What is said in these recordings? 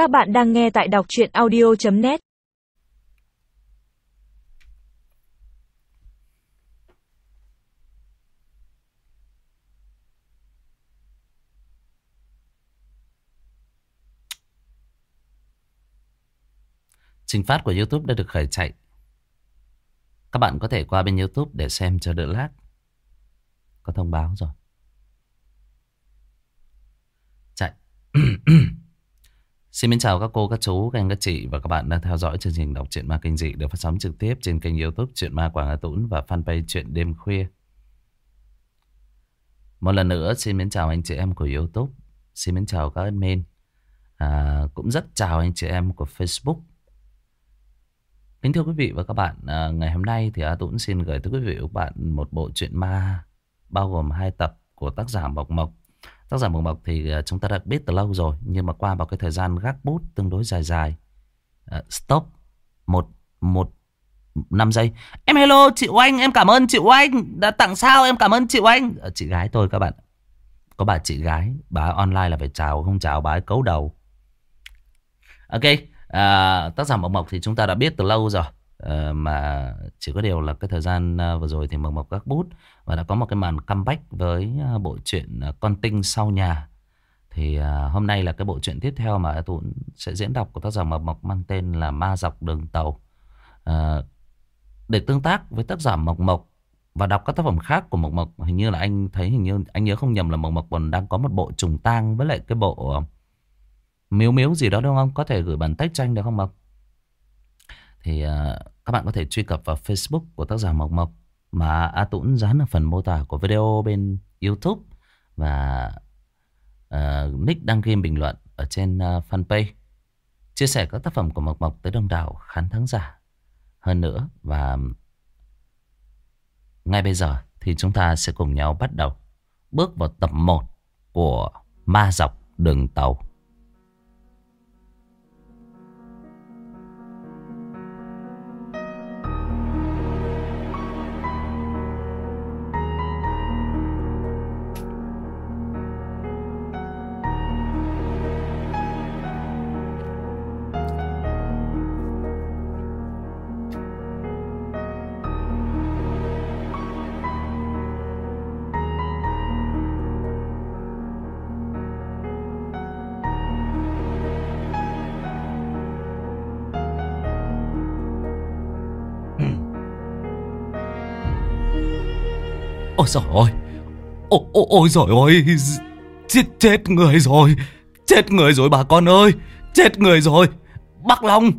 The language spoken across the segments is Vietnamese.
Các bạn đang nghe tại đọc chuyện audio.net Trình phát của YouTube đã được khởi chạy. Các bạn có thể qua bên YouTube để xem cho đỡ lát. Có thông báo rồi. Chạy. Xin chào các cô, các chú, các anh, các chị và các bạn đang theo dõi chương trình đọc truyện ma kinh dị được phát sóng trực tiếp trên kênh youtube Truyện Ma Quảng Hà Tũng và fanpage Truyện Đêm Khuya. Một lần nữa xin mến chào anh chị em của youtube, xin mến chào các admin, à, cũng rất chào anh chị em của facebook. Kính thưa quý vị và các bạn, à, ngày hôm nay thì A Tũng xin gửi tới quý vị và các bạn một bộ truyện ma bao gồm hai tập của tác giả Mộc Mộc. Tác giả Mộc Mộc thì ờ, chúng ta đã biết từ lâu rồi, nhưng mà qua vào cái thời gian gác bút tương đối dài dài. uh, stop một một năm giây. Em hello chị Oanh, em cảm ơn chị Oanh đã tặng sao, em cảm ơn chị Oanh. Ờ, chị gái tôi các bạn. Có bà chị gái, bà online là phải chào, không chào bà ấy cấu đầu. Ok, à, tác giả Mộc Mộc thì chúng ta đã biết từ lâu rồi. Ờ, mà chỉ có điều là cái thời gian ờ, vừa rồi thì Mộc Mộc các bút và đã có một cái màn comeback với ờ, bộ truyện Con Tinh Sau Nhà. Thì hôm nay là cái bộ truyện tiếp theo mà tôi sẽ diễn đọc của tác giả Mộc Mộc mang tên là Ma Dọc Đường Tàu. Để tương tác với tác giả Mộc Mộc và đọc các tác phẩm khác của Mộc Mộc, hình như là anh thấy hình như, anh nhớ không nhầm là Mộc Mộc còn đang có một bộ trùng tang với lại cái bộ miếu miếu gì đó đúng không? Có thể gửi bản text cho anh được không Mộc? Thì uh, các bạn có thể truy cập vào Facebook của tác giả Mộc Mộc mà A Tũng dán ở phần mô tả của video bên YouTube và uh, nick đăng ghi bình luận ở trên uh, fanpage chia sẻ các tác phẩm của Mộc Mộc tới đông đảo khán thắng giả hơn nữa và ngay bây giờ thì chúng ta sẽ cùng nhau bắt đầu bước vào tập 1 của Ma Dọc Đường Tàu. Ôi trời ơi. Ôi, ôi, ôi trời ơi. Chết, chết người rồi. Chết người rồi bà con ơi. Chết người rồi. Bác Long.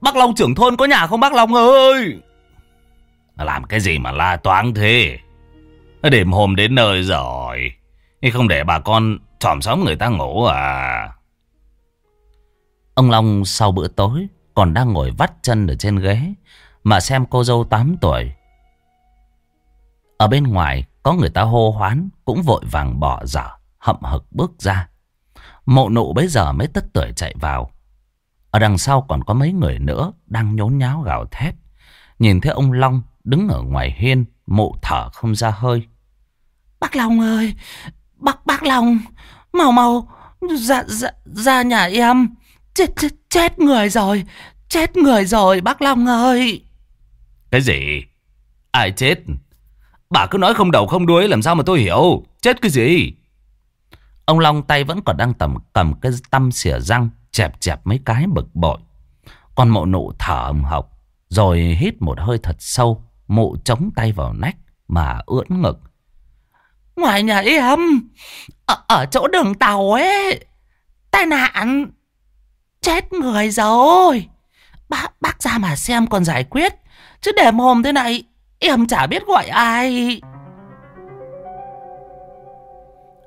Bác Long trưởng thôn có nhà không bác Long ơi? Làm cái gì mà la toáng thế? Đêm hôm đến nơi rồi. Không để bà con tròm xóm người ta ngủ à? Ông Long sau bữa tối Còn đang ngồi vắt chân ở trên ghế Mà xem cô dâu 8 tuổi ở bên ngoài có người ta hô hoán cũng vội vàng bỏ dở hậm hực bước ra. Mộ nụ bấy giờ mới tất tuổi chạy vào. Ở đằng sau còn có mấy người nữa đang nhốn nháo gào thét. Nhìn thấy ông Long đứng ở ngoài hiên mụ thở không ra hơi. Bác Long ơi! Bác bác Long! Mau mau! Ra, ra, ra nhà em! Chết, chết, chết người rồi! Chết người rồi bác Long ơi! Cái gì? Ai chết? Bà cứ nói không đầu không đuôi làm sao mà tôi hiểu. Chết cái gì? Ông Long tay vẫn còn đang tầm cầm cái tăm xỉa răng chẹp chẹp mấy cái bực bội. Còn mộ nụ thở ầm học. rồi hít một hơi thật sâu. Mụ chống tay vào nách mà ưỡn ngực. Ngoài nhà em, ở, ở chỗ đường tàu ấy, tai nạn, chết người rồi. Bác, bác ra mà xem còn giải quyết. Chứ để mồm thế này Em chả biết gọi ai.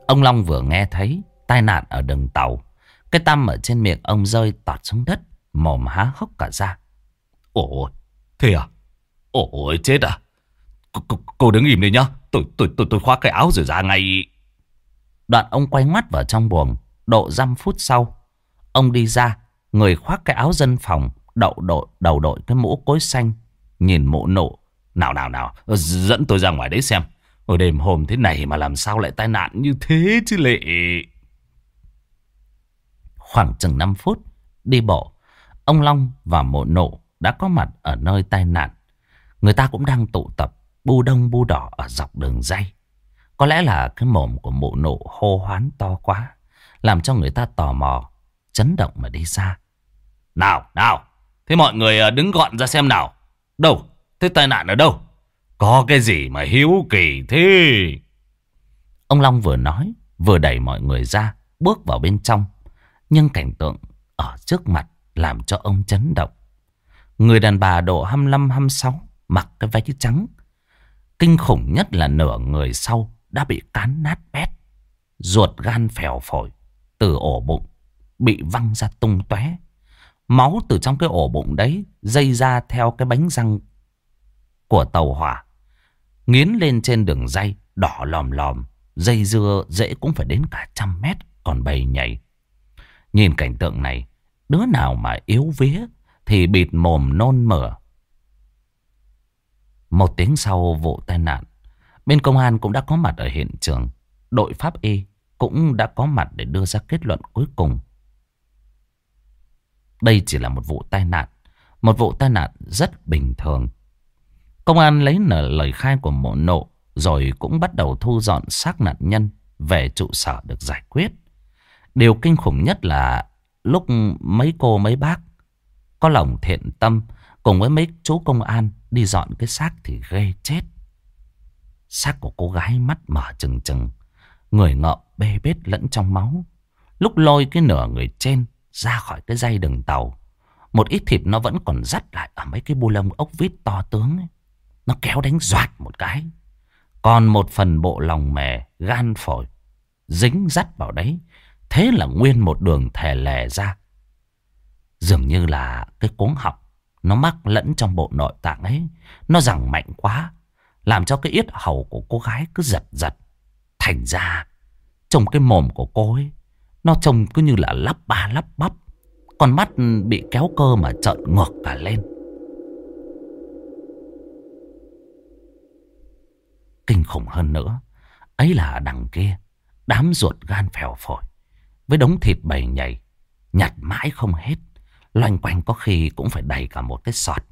Ông Long vừa nghe thấy Tai nạn ở đường tàu Cái tăm ở trên miệng ông rơi tọt xuống đất Mồm há hốc cả ra. Ôi Thế à? Ôi chết à? C cô, cô đứng im đi nhá. Tôi tôi tôi tôi khoác cái áo rồi ra ngay. Đoạn ông quay mắt vào trong buồng Độ dăm phút sau Ông đi ra Người khoác cái áo dân phòng Đậu đội, đầu đội cái mũ cối xanh Nhìn mụ nộ nào nào nào, ờ, dẫn tôi ra ngoài đấy xem. Ở đêm hôm thế này mà làm sao lại tai nạn như thế chứ lệ. Khoảng chừng 5 phút, đi bộ. Ông Long và mộ nộ đã có mặt ở nơi tai nạn. Người ta cũng đang tụ tập bu đông bu đỏ ở dọc đường dây. Có lẽ là cái mồm của mộ nộ hô hoán to quá. Làm cho người ta tò mò, chấn động mà đi xa. Nào, nào, thế mọi người ờ, đứng gọn ra xem nào. Đâu, thế tai nạn ở đâu? Có cái gì mà hiếu kỳ thế? Ông Long vừa nói, vừa đẩy mọi người ra, bước vào bên trong. Nhưng cảnh tượng ở trước mặt làm cho ông chấn động. Người đàn bà độ 25-26 mặc cái váy trắng. Kinh khủng nhất là nửa người sau đã bị cán nát bét. Ruột gan phèo phổi từ ổ bụng bị văng ra tung tóe. Máu từ trong cái ổ bụng đấy dây ra theo cái bánh răng của tàu hỏa. Nghiến lên trên đường dây đỏ lòm lòm. Dây dưa dễ cũng phải đến cả trăm mét còn bầy nhảy. Nhìn cảnh tượng này, đứa nào mà yếu vía thì bịt mồm nôn mửa. Một tiếng sau vụ tai nạn, bên công an cũng đã có mặt ở hiện trường. Đội pháp y cũng đã có mặt để đưa ra kết luận cuối cùng. Đây chỉ là một vụ tai nạn, một vụ tai nạn rất bình thường. Công an lấy lời khai của mộ nộ rồi cũng bắt đầu thu dọn xác nạn nhân về trụ sở được giải quyết. Điều kinh khủng nhất là lúc mấy cô mấy bác có lòng thiện tâm cùng với mấy chú công an đi dọn cái xác thì ghê chết. Xác của cô gái mắt mở trừng trừng, người ngợ bê bết lẫn trong máu. Lúc lôi cái nửa người trên ra khỏi cái dây đường tàu, một ít thịt nó vẫn còn dắt lại ở mấy cái bu lông ốc vít to tướng ấy. Nó kéo đánh doạt một cái. Còn một phần bộ lòng mè, gan phổi, dính dắt vào đấy. Thế là nguyên một đường thè lè ra. Dường như là cái cuống họng nó mắc lẫn trong bộ nội tạng ấy. Nó rằng mạnh quá. Làm cho cái yết hầu của cô gái cứ giật giật. Thành ra trong cái mồm của cô ấy Nó trông cứ như là lắp ba lắp bắp Con mắt bị kéo cơ mà trợn ngược cả lên Kinh khủng hơn nữa. Ấy là đằng kia, Đám ruột gan phèo phổi, Với đống thịt bầy nhầy, Nhặt mãi không hết. Loanh quanh có khi cũng phải đầy cả một cái sọt.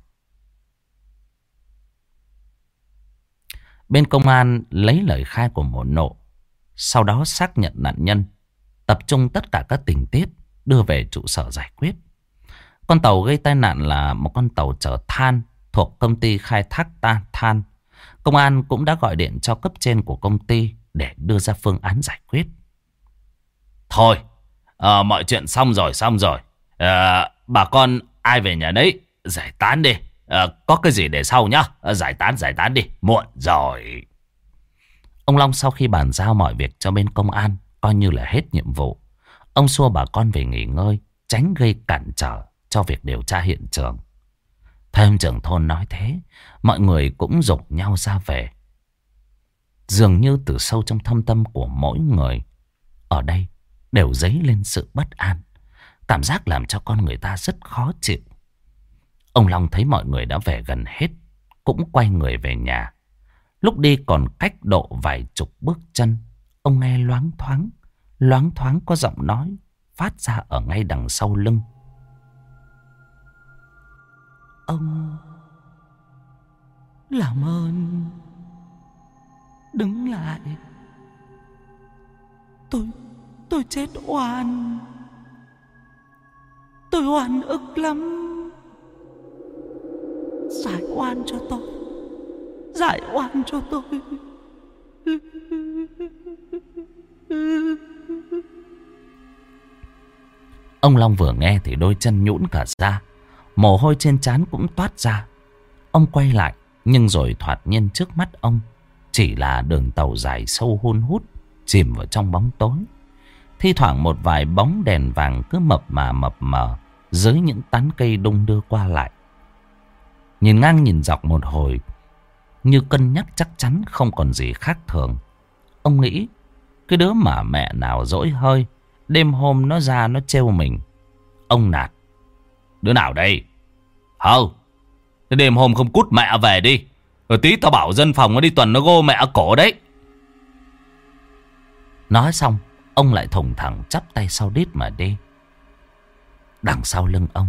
Bên công an lấy lời khai của một nộ, Sau đó xác nhận nạn nhân, Tập trung tất cả các tình tiết, Đưa về trụ sở giải quyết. Con tàu gây tai nạn là một con tàu chở than Thuộc công ty khai thác ta than Công an cũng đã gọi điện cho cấp trên của công ty Để đưa ra phương án giải quyết. Thôi à, Mọi chuyện xong rồi xong rồi. À, Bà con ai về nhà đấy Giải tán đi. À, Có cái gì để sau nhá. À, Giải tán giải tán đi. Muộn rồi. Ông Long sau khi bàn giao mọi việc cho bên công an Coi như là hết nhiệm vụ. Ông xua bà con về nghỉ ngơi Tránh gây cản trở cho việc điều tra hiện trường Thêm trưởng thôn nói thế, Mọi người cũng rục nhau ra về. Dường như từ sâu trong thâm tâm của mỗi người, Ở đây đều dấy lên sự bất an, Cảm giác làm cho con người ta rất khó chịu. Ông Long thấy mọi người đã về gần hết, Cũng quay người về nhà. Lúc đi còn cách độ vài chục bước chân, Ông nghe loáng thoáng Loáng thoáng có giọng nói Phát ra ở ngay đằng sau lưng. Ông. Làm ơn. Đứng lại. Tôi Tôi chết oan. Tôi oan ức lắm. Giải oan cho tôi. Giải oan cho tôi. Ông Long vừa nghe thì đôi chân nhũn cả ra. Mồ hôi trên trán cũng toát ra. Ông quay lại, Nhưng rồi thoạt nhiên trước mắt ông Chỉ là đường tàu dài sâu hun hút, Chìm vào trong bóng tối. Thi thoảng một vài bóng đèn vàng cứ mập mà mập mờ Dưới những tán cây đung đưa qua lại. Nhìn ngang nhìn dọc một hồi, Như cân nhắc chắc chắn không còn gì khác thường. Ông nghĩ, Cái đứa mà mẹ nào dỗi hơi, Đêm hôm nó ra nó trêu mình. Ông nạt Đứa nào đây? Hơ Thế đêm hôm không cút mẹ về đi. Rồi tí tao bảo dân phòng nó đi tuần nó gô mẹ cổ đấy. Nói xong, Ông lại thùng thẳng chắp tay sau đít mà đi. Đằng sau lưng ông,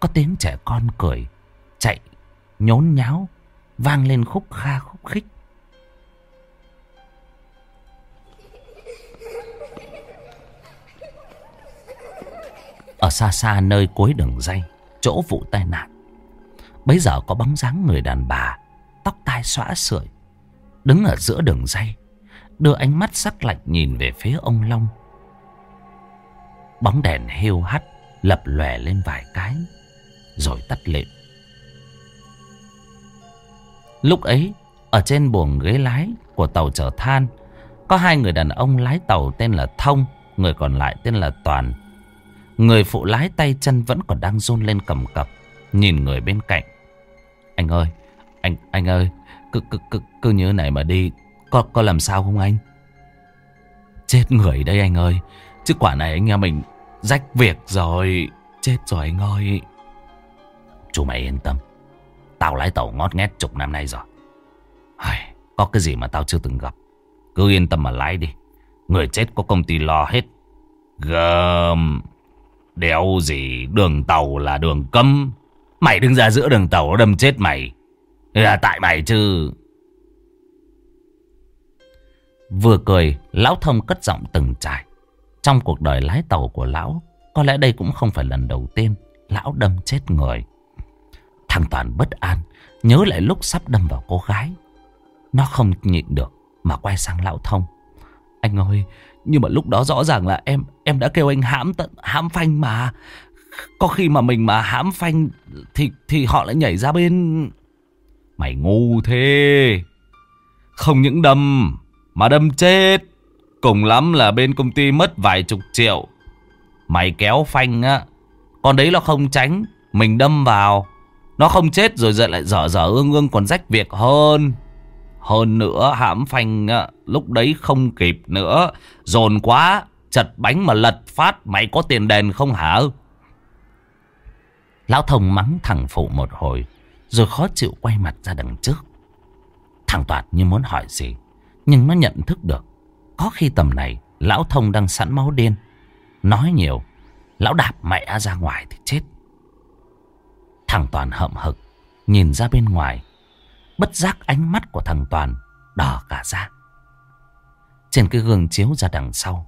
Có tiếng trẻ con cười Chạy nhốn nháo, Vang lên khúc kha khúc khích. Ở xa xa nơi cuối đường dây, Chỗ vụ tai nạn. Bấy giờ có bóng dáng người đàn bà, Tóc tai xõa sưởi, Đứng ở giữa đường dây, Đưa ánh mắt sắc lạnh nhìn về phía ông Long. Bóng đèn hiu hắt Lập lòe lên vài cái, Rồi tắt lịm. Lúc ấy, Ở trên buồng ghế lái Của tàu chở than, Có hai người đàn ông lái tàu tên là Thông, Người còn lại tên là Toàn. Người phụ lái tay chân vẫn còn đang run lên cầm cập Nhìn người bên cạnh. Anh ơi Anh anh ơi Cứ, cứ, cứ, cứ như này mà đi Có, có làm sao không anh? Chết người đây anh ơi Chứ quả này anh em mình Rách việc rồi Chết rồi anh ơi. Chú mày yên tâm Tao lái tàu ngót nghét chục năm nay rồi. Ai, Có cái gì mà tao chưa từng gặp Cứ yên tâm mà lái đi. Người chết có công ty lo hết. Gơm Đéo gì, đường tàu là đường cấm. Mày đứng ra giữa đường tàu đâm chết mày. Là tại mày chứ. Vừa cười, Lão thông cất giọng từng trải Trong cuộc đời lái tàu của lão, Có lẽ đây cũng không phải lần đầu tiên Lão đâm chết người. Thằng Toàn bất an, Nhớ lại lúc sắp đâm vào cô gái. Nó không nhịn được Mà quay sang lão thông. Anh ơi nhưng mà lúc đó rõ ràng là em Em đã kêu anh hãm tận, hãm phanh mà. Có khi mà mình mà hãm phanh Thì thì họ lại nhảy ra bên. Mày ngu thế. Không những đâm, Mà đâm chết. Cùng lắm là bên công ty mất vài chục triệu. Mày kéo phanh á Còn đấy nó không tránh, Mình đâm vào. Nó không chết rồi lại dở dở ương ương còn rách việc hơn. Hơn nữa, hãm phanh Lúc đấy không kịp nữa. Dồn quá, Chật bánh mà lật phát, Mày có tiền đền không hả? Lão thông mắng thằng phụ một hồi, Rồi khó chịu quay mặt ra đằng trước. Thằng Toạt như muốn hỏi gì, Nhưng nó nhận thức được. Có khi tầm này, Lão thông đang sẵn máu điên. Nói nhiều, Lão đạp mẹ ra ngoài thì chết. Thằng Toàn hậm hực, Nhìn ra bên ngoài Bất giác ánh mắt của thằng Toàn Đỏ cả ra. Trên cái gương chiếu ra đằng sau,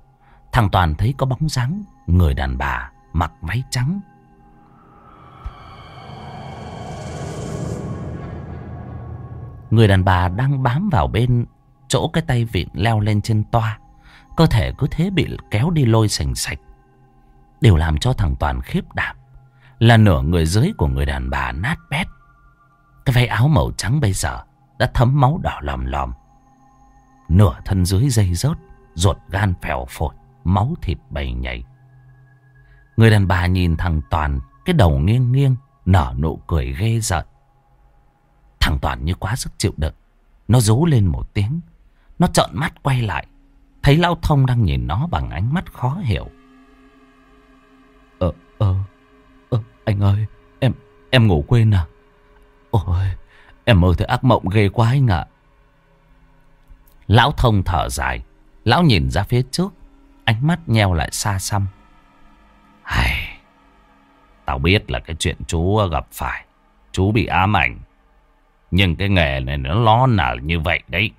Thằng Toàn thấy có bóng dáng Người đàn bà mặc váy trắng. Người đàn bà đang bám vào bên, Chỗ cái tay vịn leo lên trên toa, Cơ thể cứ thế bị kéo đi lôi sành sạch. Điều làm cho thằng Toàn khiếp đảm Là nửa người dưới của người đàn bà nát bét. Cái váy áo màu trắng bây giờ Đã thấm máu đỏ lòm lòm. Nửa thân dưới dây rớt Ruột gan phèo phổi Máu thịt bầy nhảy Người đàn bà nhìn thằng Toàn Cái đầu nghiêng nghiêng Nở nụ cười ghê giận Thằng Toàn như quá sức chịu đựng. Nó rú lên một tiếng. Nó trợn mắt quay lại. Thấy Lão Thông đang nhìn nó bằng ánh mắt khó hiểu. Ờ, ờ, ờ, anh ơi, em, em ngủ quên à? Ôi, em mơ thấy ác mộng ghê quá anh ạ. Lão Thông thở dài, lão nhìn ra phía trước, ánh mắt nheo lại xa xăm. Hài, tao biết là cái chuyện chú gặp phải, chú bị ám ảnh. Nhưng cái nghề này nó lo nở như vậy đấy.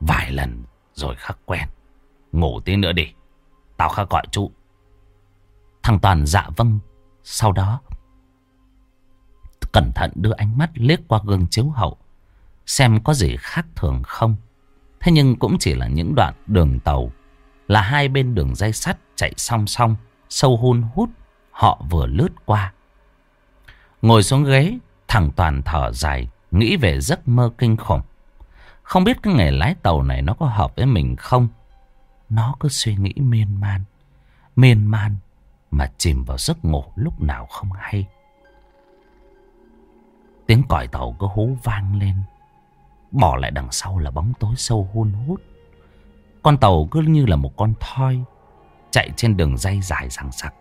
Vài lần rồi khắc quen. Ngủ tí nữa đi. Tao khắc gọi chú. Thằng Toàn dạ vâng. Sau đó cẩn thận đưa ánh mắt liếc qua gương chiếu hậu. Xem có gì khác thường không. Thế nhưng cũng chỉ là những đoạn đường tàu. Là hai bên đường dây sắt chạy song song. Sâu hun hút. Họ vừa lướt qua. Ngồi xuống ghế. Thằng Toàn thở dài. Nghĩ về giấc mơ kinh khủng. Không biết cái nghề lái tàu này nó có hợp với mình không? Nó cứ suy nghĩ miên man. Miên man mà chìm vào giấc ngủ lúc nào không hay. Tiếng còi tàu cứ hú vang lên. Bỏ lại đằng sau là bóng tối sâu hun hút. Con tàu cứ như là một con thoi chạy trên đường dây dài ràng sặc.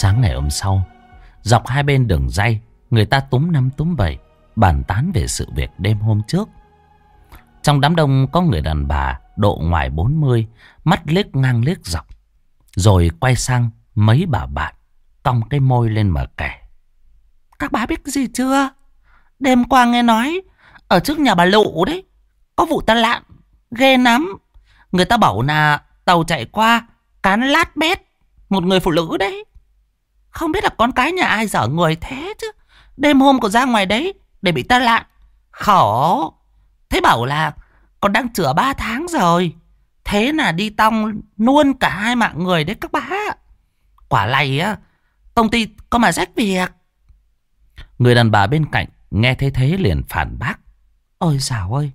Sáng ngày hôm sau, dọc hai bên đường dây, người ta túm năm túm bảy, bàn tán về sự việc đêm hôm trước. Trong đám đông có người đàn bà độ ngoài 40, mắt liếc ngang liếc dọc. Rồi quay sang mấy bà bạn, cong cái môi lên mà kể. Các bà biết gì chưa? Đêm qua nghe nói, ở trước nhà bà Lụ đấy, có vụ tai nạn, ghê lắm. Người ta bảo là tàu chạy qua, cán lát bét, một người phụ nữ đấy. Không biết là con cái nhà ai dở người thế chứ. Đêm hôm còn ra ngoài đấy để bị tai nạn. Khổ. Thế bảo là còn đang chữa ba tháng rồi. Thế là đi tong luôn cả hai mạng người đấy các bác. Quả này á, công ty có mà rách việc. Người đàn bà bên cạnh nghe thấy thế liền phản bác. Ôi dào ơi,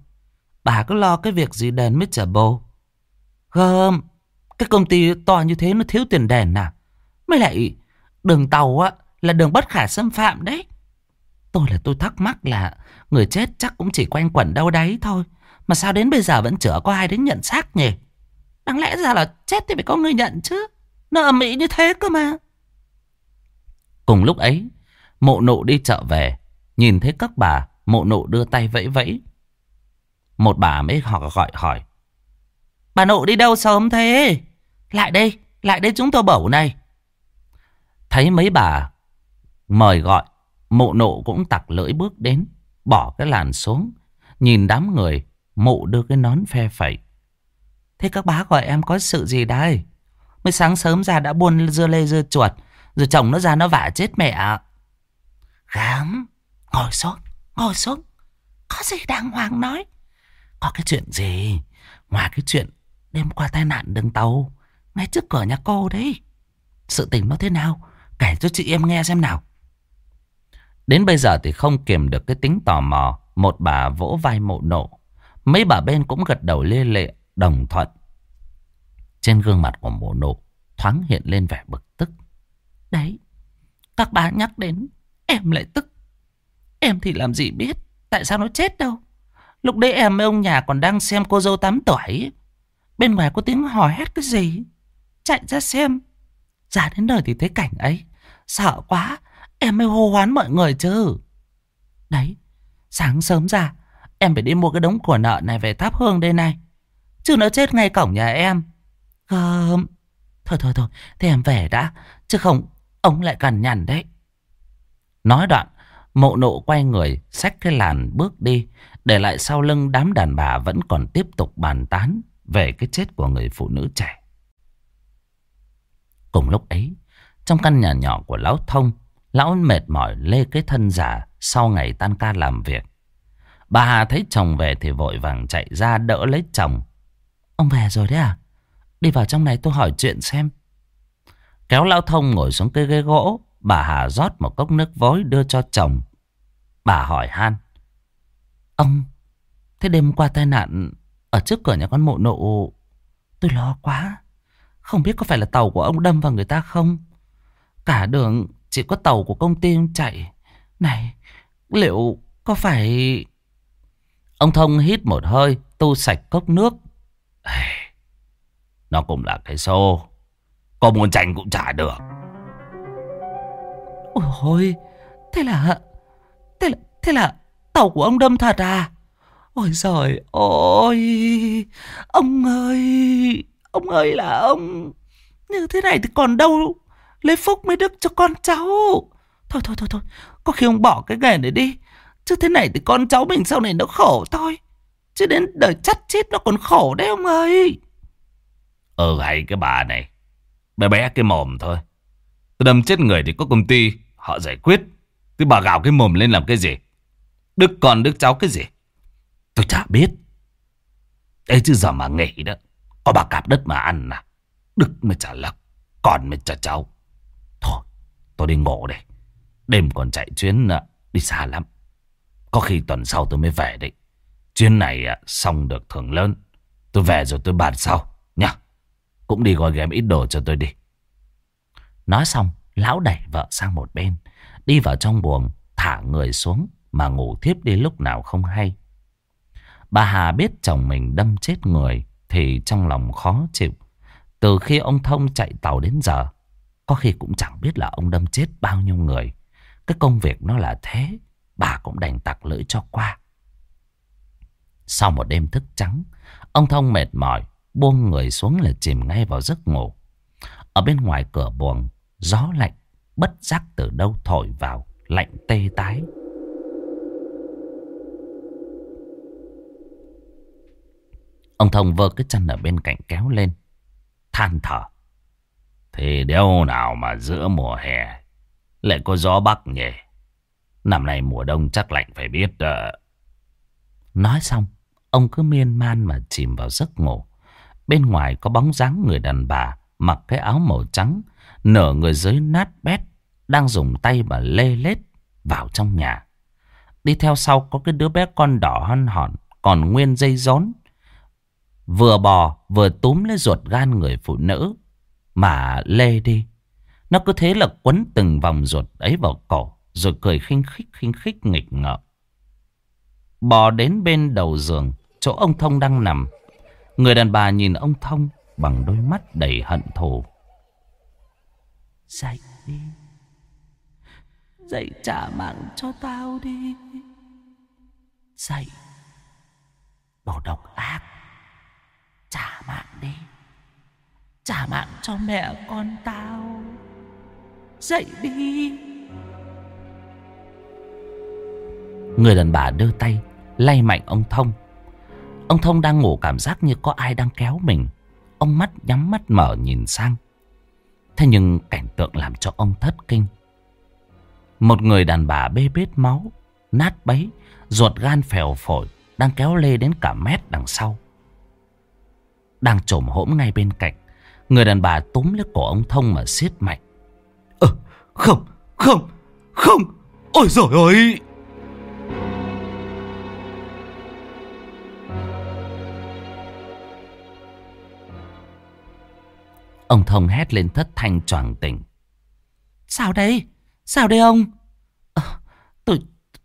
bà cứ lo cái việc gì đèn mới trả bồ. Gơm, cái công ty to như thế nó thiếu tiền đèn à? Mới lại đường tàu á là đường bất khả xâm phạm đấy. Tôi là tôi thắc mắc là người chết chắc cũng chỉ quanh quẩn đâu đấy thôi. Mà sao đến bây giờ vẫn chưa có ai đến nhận xác nhỉ? Đáng lẽ ra là chết thì phải có người nhận chứ. Nó ở mỹ như thế cơ mà. Cùng lúc ấy, mộ nộ đi chợ về. Nhìn thấy các bà, mộ nộ đưa tay vẫy vẫy. Một bà mới họ gọi hỏi. Bà nộ đi đâu sớm thế? Lại đây, lại đây chúng tôi bẩu này. Thấy mấy bà mời gọi, mụ nộ cũng tặc lưỡi bước đến, bỏ cái làn xuống. Nhìn đám người, mụ đưa cái nón phe phẩy. Thế các bác gọi em có sự gì đây? Mới sáng sớm ra đã buôn dưa lê dưa chuột, rồi chồng nó ra nó vả chết mẹ. Khám, ngồi xuống, ngồi xuống. Có gì đàng hoàng nói. Có cái chuyện gì? Ngoài cái chuyện đêm qua tai nạn đường tàu, ngay trước cửa nhà cô đấy. Sự tình nó thế nào? Kể cho chị em nghe xem nào. Đến bây giờ thì không kiềm được cái tính tò mò. Một bà vỗ vai mộ nộ. Mấy bà bên cũng gật đầu lê lệ, đồng thuận. Trên gương mặt của mộ nộ thoáng hiện lên vẻ bực tức. Đấy, các bà nhắc đến, em lại tức. Em thì làm gì biết, tại sao nó chết đâu. Lúc đấy em với ông nhà còn đang xem cô dâu 8 tuổi. Bên ngoài có tiếng hò hét cái gì. Chạy ra xem. Ra đến nơi thì thấy cảnh ấy. Sợ quá, em mới hô hoán mọi người chứ. Đấy, sáng sớm ra, em phải đi mua cái đống của nợ này về thắp hương đây này. Chứ nó chết ngay cổng nhà em. Gơm. Thôi thôi thôi, thế em về đã. Chứ không, ông lại cằn nhằn đấy. Nói đoạn, mộ nộ quay người, xách cái làn bước đi. Để lại sau lưng đám đàn bà vẫn còn tiếp tục bàn tán về cái chết của người phụ nữ trẻ. Cùng lúc ấy, trong căn nhà nhỏ của lão thông, lão mệt mỏi lê cái thân già sau ngày tan ca làm việc. Bà Hà thấy chồng về thì vội vàng chạy ra đỡ lấy chồng. Ông về rồi đấy à? Đi vào trong này tôi hỏi chuyện xem. Kéo lão thông ngồi xuống cây ghế gỗ, bà Hà rót một cốc nước vối đưa cho chồng. Bà hỏi han. Ông, thế đêm qua tai nạn ở trước cửa nhà con mộ nộ, tôi lo quá. Không biết có phải là tàu của ông đâm vào người ta không? Cả đường chỉ có tàu của công ty ông chạy. Này, liệu có phải... Ông Thông hít một hơi, tu sạch cốc nước. Nó cũng là cái xô. Có muốn tranh cũng trả được. Ôi, thế là... Thế là... Thế là tàu của ông đâm thật à? Ôi trời ơi! Ông ơi! Ông ơi là ông! Như thế này thì còn đâu lấy phúc mới đức cho con cháu. Thôi thôi thôi thôi, có khi ông bỏ cái nghề này đi. Chứ thế này thì con cháu mình sau này nó khổ thôi. Chứ đến đời chắt chít nó còn khổ đấy ông ơi. Ờ hay cái bà này. Bé bé cái mồm thôi. Tôi đâm chết người thì có công ty họ giải quyết. Tôi bà gào cái mồm lên làm cái gì? Đức con đức cháu cái gì? Tôi chả biết. Ấy chứ giờ mà nghỉ đó. Có bà cạp đất mà ăn à. Đức mới trả lộc. Còn mới trả cháu. Thôi tôi đi ngủ đây. Đêm còn chạy chuyến à, đi xa lắm. Có khi tuần sau tôi mới về đấy. Chuyến này à, xong được thưởng lớn. Tôi về rồi tôi bàn sau. Nhá. Cũng đi gói ghém ít đồ cho tôi đi. Nói xong, lão đẩy vợ sang một bên. Đi vào trong buồng, thả người xuống mà ngủ thiếp đi lúc nào không hay. Bà Hà biết chồng mình đâm chết người thì trong lòng khó chịu. Từ khi ông Thông chạy tàu đến giờ, Có khi cũng chẳng biết là ông đâm chết bao nhiêu người. Cái công việc nó là thế. Bà cũng đành tặc lưỡi cho qua. Sau một đêm thức trắng, ông Thông mệt mỏi, buông người xuống là chìm ngay vào giấc ngủ. Ở bên ngoài cửa buồng, gió lạnh, bất giác từ đâu thổi vào, lạnh tê tái. Ông Thông vơ cái chân ở bên cạnh kéo lên, than thở. Thì đâu nào mà giữa mùa hè lại có gió bắc nhỉ? Năm nay mùa đông chắc lạnh phải biết. Uh... Nói xong, ông cứ miên man mà chìm vào giấc ngủ. Bên ngoài có bóng dáng người đàn bà mặc cái áo màu trắng, nở người dưới nát bét, đang dùng tay mà lê lết vào trong nhà. Đi theo sau có cái đứa bé con đỏ hon hòn, còn nguyên dây rốn. Vừa bò vừa túm lấy ruột gan người phụ nữ mà lê đi. Nó cứ thế là quấn từng vòng ruột ấy vào cổ, rồi cười khinh khích khinh khích nghịch ngợm. Bò đến bên đầu giường, chỗ ông Thông đang nằm. Người đàn bà nhìn ông Thông bằng đôi mắt đầy hận thù. Dậy đi. Dậy trả mạng cho tao đi. Dậy. Đồ độc ác. Trả mạng đi. Trả mạng cho mẹ con tao. Dậy đi. Người đàn bà đưa tay lay mạnh ông Thông. Ông Thông đang ngủ cảm giác như có ai đang kéo mình. Ông mắt nhắm mắt mở nhìn sang. Thế nhưng cảnh tượng làm cho ông thất kinh. Một người đàn bà bê bết máu, nát bấy, ruột gan phèo phổi, đang kéo lê đến cả mét đằng sau. Đang trồm hỗn ngay bên cạnh, người đàn bà túm lấy cổ ông Thông mà siết mạnh. Ờ, không, không, không, ôi giời ơi! Ông Thông hét lên thất thanh choàng tỉnh. Sao đây? Sao đây ông? À, tôi,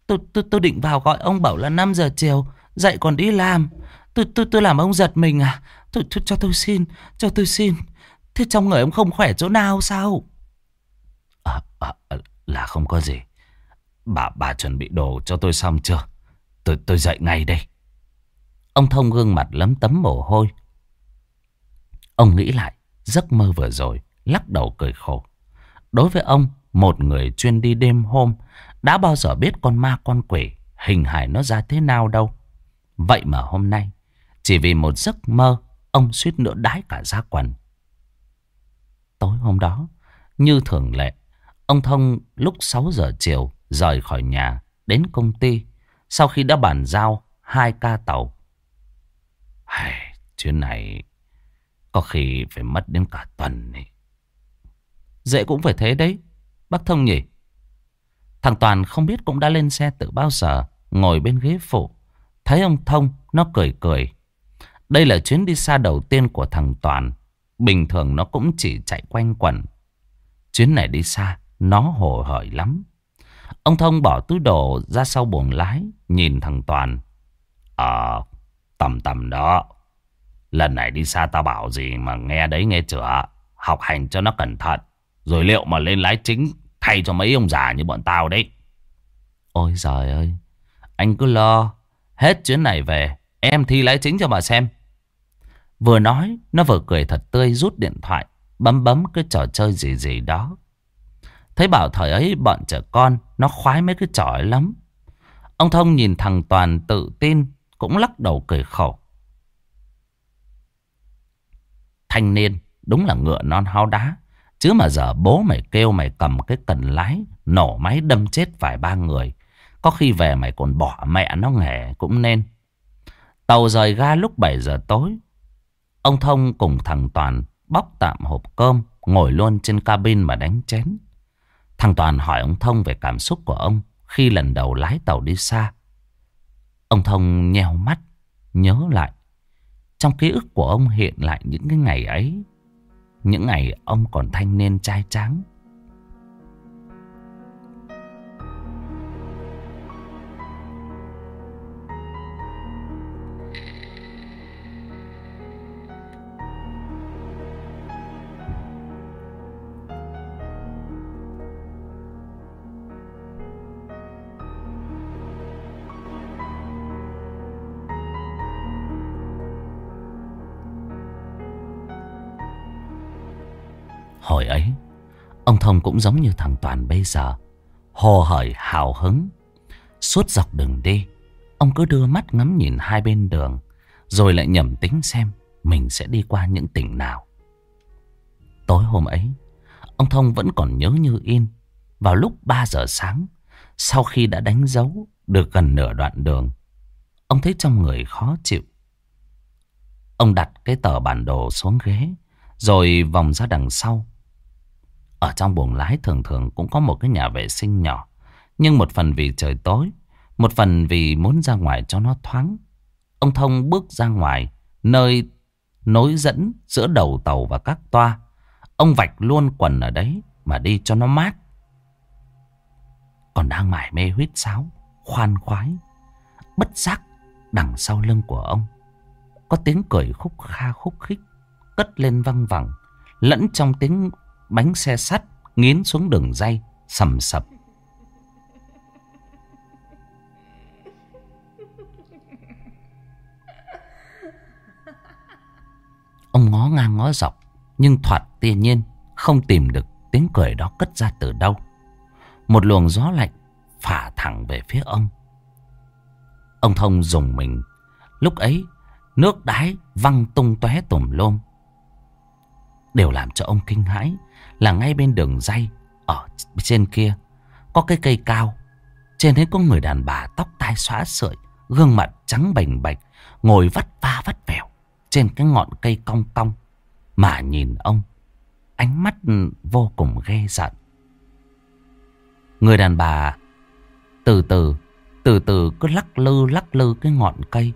tôi, tôi, tôi định vào gọi ông bảo là 5 giờ chiều. Dậy còn đi làm. Tôi, tôi, tôi làm ông giật mình à? Tôi, tôi, cho tôi xin, cho tôi xin. Thế trong người ông không khỏe chỗ nào sao? À, à, là không có gì. Bà, bà chuẩn bị đồ cho tôi xong chưa? Tôi, tôi dậy ngay đây. Ông Thông gương mặt lấm tấm mồ hôi. Ông nghĩ lại giấc mơ vừa rồi, lắc đầu cười khổ. Đối với ông, một người chuyên đi đêm hôm, đã bao giờ biết con ma con quỷ, hình hài nó ra thế nào đâu. Vậy mà hôm nay, chỉ vì một giấc mơ, ông suýt nữa đái cả ra quần. Tối hôm đó, như thường lệ, ông Thông lúc 6 giờ chiều rời khỏi nhà đến công ty sau khi đã bàn giao hai ca tàu. Hay, chuyến này có khi phải mất đến cả tuần này. Dễ cũng phải thế đấy. Bác Thông nhỉ? Thằng Toàn không biết cũng đã lên xe từ bao giờ. Ngồi bên ghế phụ. Thấy ông Thông nó cười cười. Đây là chuyến đi xa đầu tiên của thằng Toàn. Bình thường nó cũng chỉ chạy quanh quẩn. Chuyến này đi xa. Nó hồ hởi lắm. Ông Thông bỏ túi đồ ra sau buồng lái. Nhìn thằng Toàn. Ờ, tầm tầm đó. Lần này đi xa tao bảo gì mà nghe đấy nghe chưa Học hành cho nó cẩn thận Rồi liệu mà lên lái chính Thay cho mấy ông già như bọn tao đấy Ôi trời ơi Anh cứ lo Hết chuyến này về Em thi lái chính cho bà xem Vừa nói Nó vừa cười thật tươi rút điện thoại Bấm bấm cái trò chơi gì gì đó Thấy bảo thời ấy bọn trẻ con Nó khoái mấy cái trò ấy lắm Ông Thông nhìn thằng Toàn tự tin Cũng lắc đầu cười khổ Thanh niên đúng là ngựa non hao đá. Chứ mà giờ bố mày kêu mày cầm cái cần lái, nổ máy đâm chết vài ba người. Có khi về mày còn bỏ mẹ nó nghề cũng nên. Tàu rời ga lúc 7 giờ tối. Ông Thông cùng thằng Toàn bóc tạm hộp cơm, ngồi luôn trên cabin mà đánh chén. Thằng Toàn hỏi ông Thông về cảm xúc của ông khi lần đầu lái tàu đi xa. Ông Thông nheo mắt, nhớ lại trong ký ức của ông hiện lại những cái ngày ấy Những ngày ông còn thanh niên trai tráng. Hồi ấy, ông Thông cũng giống như thằng Toàn bây giờ, hồ hởi hào hứng. Suốt dọc đường đi, ông cứ đưa mắt ngắm nhìn hai bên đường, rồi lại nhầm tính xem mình sẽ đi qua những tỉnh nào. Tối hôm ấy, ông Thông vẫn còn nhớ như in. Vào lúc 3 giờ sáng, sau khi đã đánh dấu được gần nửa đoạn đường, ông thấy trong người khó chịu. Ông đặt cái tờ bản đồ xuống ghế, rồi vòng ra đằng sau. Ở trong buồng lái thường thường cũng có một cái nhà vệ sinh nhỏ. Nhưng một phần vì trời tối, một phần vì muốn ra ngoài cho nó thoáng. Ông Thông bước ra ngoài, nơi nối dẫn giữa đầu tàu và các toa. Ông vạch luôn quần ở đấy mà đi cho nó mát. Còn đang mải mê huyết sáo, khoan khoái. Bất giác đằng sau lưng của ông. Có tiếng cười khúc kha khúc khích, cất lên văng vẳng, lẫn trong tiếng bánh xe sắt nghiến xuống đường dây, sầm sập. Ông ngó ngang ngó dọc, nhưng thoạt tiên nhiên không tìm được tiếng cười đó cất ra từ đâu. Một luồng gió lạnh phả thẳng về phía ông. Ông Thông dùng mình. Lúc ấy, nước đái văng tung tóe tùm lôm. đều làm cho ông kinh hãi là ngay bên đường dây ở trên kia có cái cây cao. Trên ấy có người đàn bà tóc tai xóa sợi, gương mặt trắng bềnh bạch, ngồi vắt va vắt vẻo trên cái ngọn cây cong cong mà nhìn ông. Ánh mắt vô cùng ghê giận. Người đàn bà từ từ, từ từ cứ lắc lư lắc lư cái ngọn cây.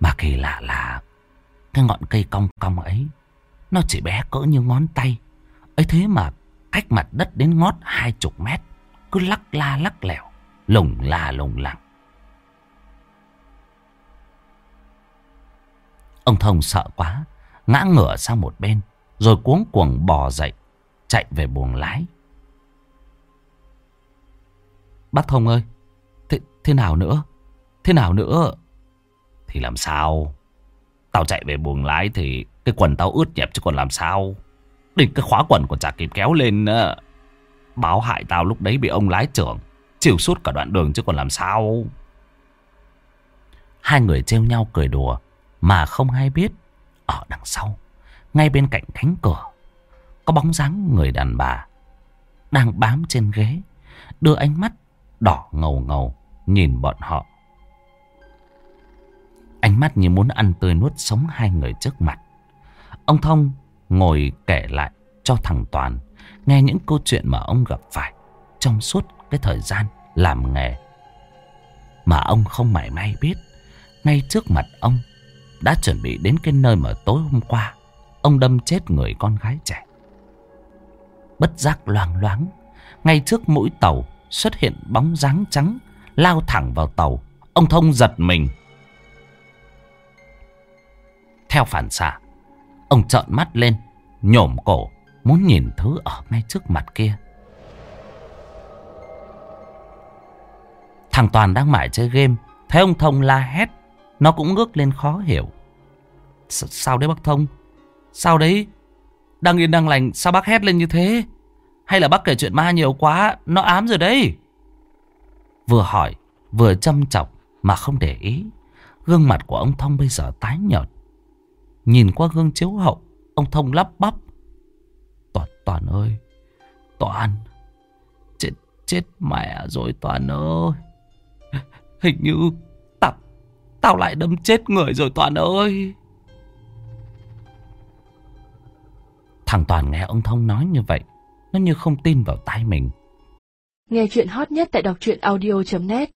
Mà kỳ lạ là cái ngọn cây cong cong ấy nó chỉ bé cỡ như ngón tay ấy thế mà cách mặt đất đến ngót hai chục mét. Cứ lắc la lắc lẻo, lùng la lùng lặng. Ông Thông sợ quá, ngã ngửa sang một bên, rồi cuống cuồng bò dậy, chạy về buồng lái. Bác Thông ơi, thế, thế nào nữa? Thế nào nữa? Thì làm sao? Tao chạy về buồng lái thì cái quần tao ướt nhẹp chứ còn làm sao? Định cái khóa quần của chả kịp kéo lên ờ, Báo hại tao lúc đấy bị ông lái trưởng Chịu suốt cả đoạn đường chứ còn làm sao. Hai người trêu nhau cười đùa, Mà không hay biết, Ở đằng sau, Ngay bên cạnh cánh cửa, Có bóng dáng người đàn bà Đang bám trên ghế, Đưa ánh mắt đỏ ngầu ngầu Nhìn bọn họ. Ánh mắt như muốn ăn tươi nuốt sống hai người trước mặt. Ông Thông ngồi kể lại cho thằng Toàn nghe những câu chuyện mà ông gặp phải trong suốt cái thời gian làm nghề. Mà ông không mảy may biết, ngay trước mặt ông đã chuẩn bị đến cái nơi mà tối hôm qua ông đâm chết người con gái trẻ. Bất giác loang loáng, ngay trước mũi tàu xuất hiện bóng dáng trắng lao thẳng vào tàu. Ông Thông giật mình. Theo phản xạ, ông trợn mắt lên, nhổm cổ, muốn nhìn thứ ở ngay trước mặt kia. Thằng Toàn đang mải chơi game, thấy ông Thông la hét, nó cũng ngước lên khó hiểu. S sao đấy bác Thông? Sao đấy? Đang yên đang lành, sao bác hét lên như thế? Hay là bác kể chuyện ma nhiều quá, nó ám rồi đấy? Vừa hỏi, vừa châm chọc mà không để ý. Gương mặt của ông Thông bây giờ tái nhợt. Nhìn qua gương chiếu hậu, ông Thông lắp bắp. Toàn, Toàn ơi, Toàn, chết, chết mẹ rồi Toàn ơi. Hình như tao, tao lại đâm chết người rồi Toàn ơi. Thằng Toàn nghe ông Thông nói như vậy, nó như không tin vào tai mình. Nghe chuyện hot nhất tại đọc truyện audio.net